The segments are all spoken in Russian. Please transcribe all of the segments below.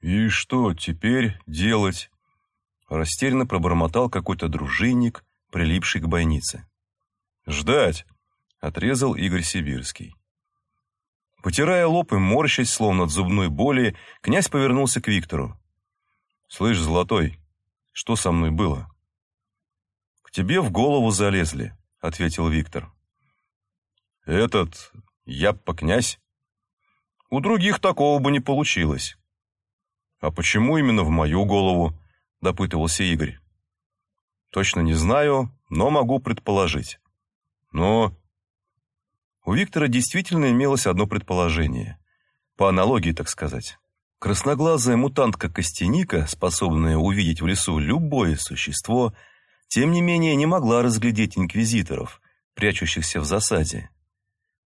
«И что теперь делать?» Растерянно пробормотал какой-то дружинник, прилипший к бойнице. «Ждать!» — отрезал Игорь Сибирский. Потирая лоб и морщась, словно от зубной боли, князь повернулся к Виктору. «Слышь, Золотой, что со мной было?» «К тебе в голову залезли», — ответил Виктор. «Этот Яппа-князь?» «У других такого бы не получилось». «А почему именно в мою голову?» – допытывался Игорь. «Точно не знаю, но могу предположить». «Но...» У Виктора действительно имелось одно предположение. По аналогии, так сказать. Красноглазая мутантка-костяника, способная увидеть в лесу любое существо, тем не менее не могла разглядеть инквизиторов, прячущихся в засаде.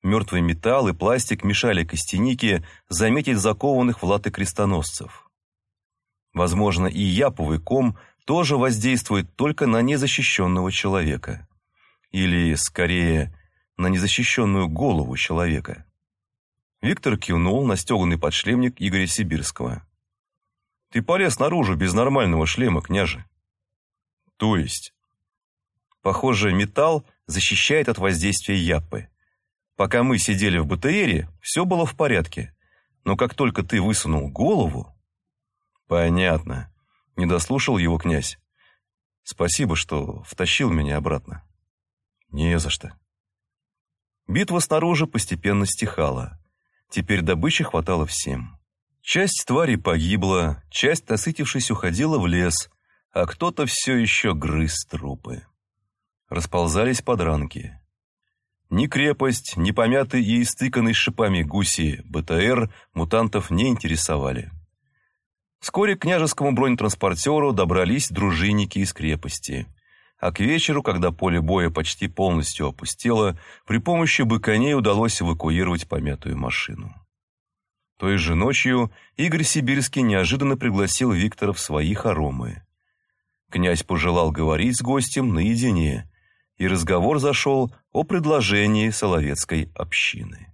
Мертвый металл и пластик мешали костянике заметить закованных в латы крестоносцев. Возможно, и яповый ком тоже воздействует только на незащищенного человека. Или, скорее, на незащищенную голову человека. Виктор кивнул на стеганый подшлемник Игоря Сибирского. «Ты полез наружу без нормального шлема, княже». «То есть?» «Похоже, металл защищает от воздействия япы. Пока мы сидели в БТРе, все было в порядке. Но как только ты высунул голову...» «Понятно», — не дослушал его князь. «Спасибо, что втащил меня обратно». «Не за что». Битва снаружи постепенно стихала. Теперь добычи хватало всем. Часть тварей погибла, часть, насытившись, уходила в лес, а кто-то все еще грыз трупы. Расползались подранки. Ни крепость, ни помятый и истыканный шипами гуси БТР мутантов не интересовали. Вскоре к княжескому бронетранспортеру добрались дружинники из крепости. А к вечеру, когда поле боя почти полностью опустело, при помощи быконей удалось эвакуировать помятую машину. Той же ночью Игорь Сибирский неожиданно пригласил Виктора в свои хоромы. Князь пожелал говорить с гостем наедине, и разговор зашел о предложении Соловецкой общины.